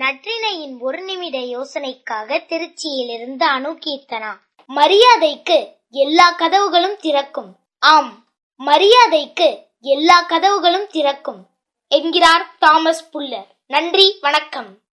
நற்றினையின் ஒரு நிமிட யோசனைக்காக திருச்சியிலிருந்து அணு கீர்த்தனா மரியாதைக்கு எல்லா கதவுகளும் திறக்கும். ஆம் மரியாதைக்கு எல்லா கதவுகளும் திறக்கும் என்கிறார் தாமஸ் புல்லர். நன்றி வணக்கம்.